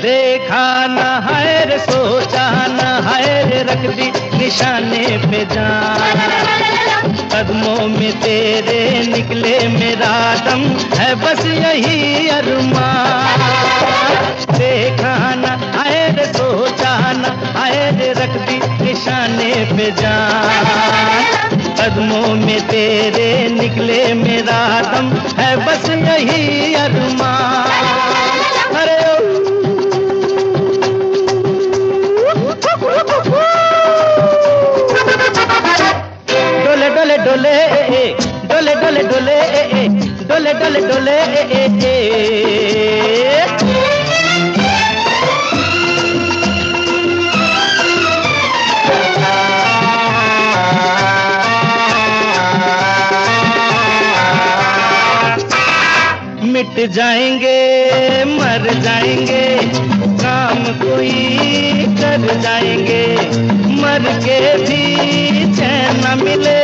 देखाना न है रे, सोचा है रे, रख दी निशाने पे जान। कदमों में तेरे निकले मेरा दम है बस यही अरमान। देखाना न है रे, सोचा है रे, रख दी निशाने पे जान। कदमों में तेरे निकले मेरा दम है बस यही अरमान अरे डोले डोले डोले डोले डोले डोले डोले डोले डोले मिट जाएँगे, मर जाएँगे, काम कोई कर जाएँगे। मर के भी चैन न मिले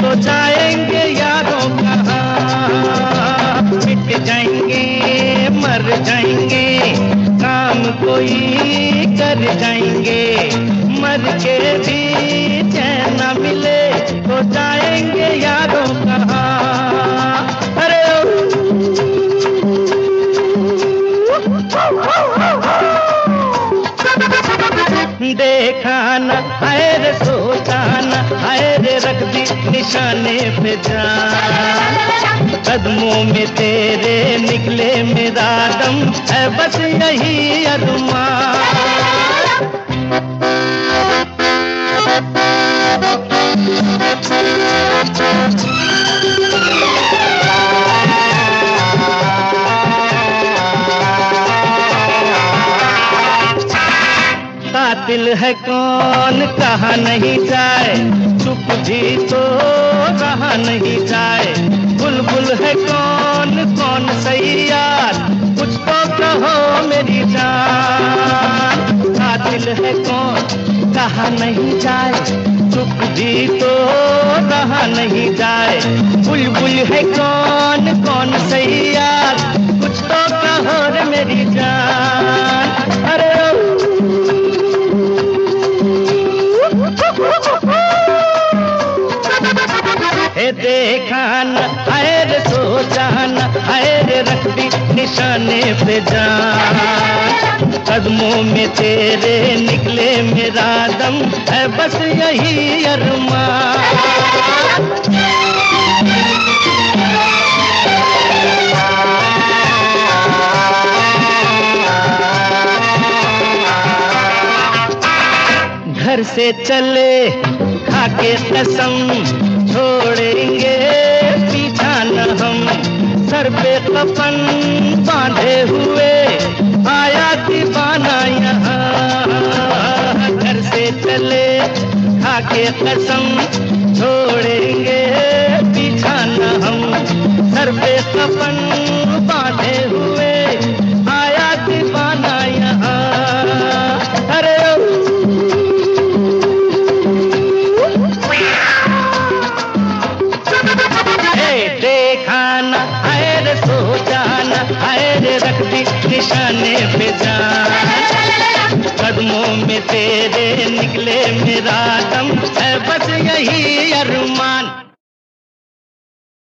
तो जाएँगे यारों कहाँ मिट जाएँगे, मर जाएँगे, काम कोई कर जाएँगे। मर के भी चैन न मिले तो जाएँगे यारों कहाँ देखा न आए रे सोचा न आए रे रख दी निशाने पे जान। कदमों में तेरे निकले मेरा दम है बस यही अरमान कातिल है कौन, कहा नहीं जाए? चुप जी तो रहा नहीं जाए? बुलबुल है कौन कौन सही यार कुछ तो कहो मेरी जान। कातिल है कौन, कहा नहीं जाए? चुप जी तो रहा नहीं जाए? बुलबुल है कौन कौन सही यार देखा न रे सोचा आए रे रख दी निशाने पे जान। कदमों में तेरे निकले मेरा दम, है बस यही अरमान। घर से चले, खाके कसम छोड़ेंगे। पीछा न हम, सर पे कफन बांधे हुए। आया दीवाना यहाँ, घर से चले, खाके कसम। रख दी निशाने पे जान कदमों में तेरे निकले मेरा दम। है बस यही अरमा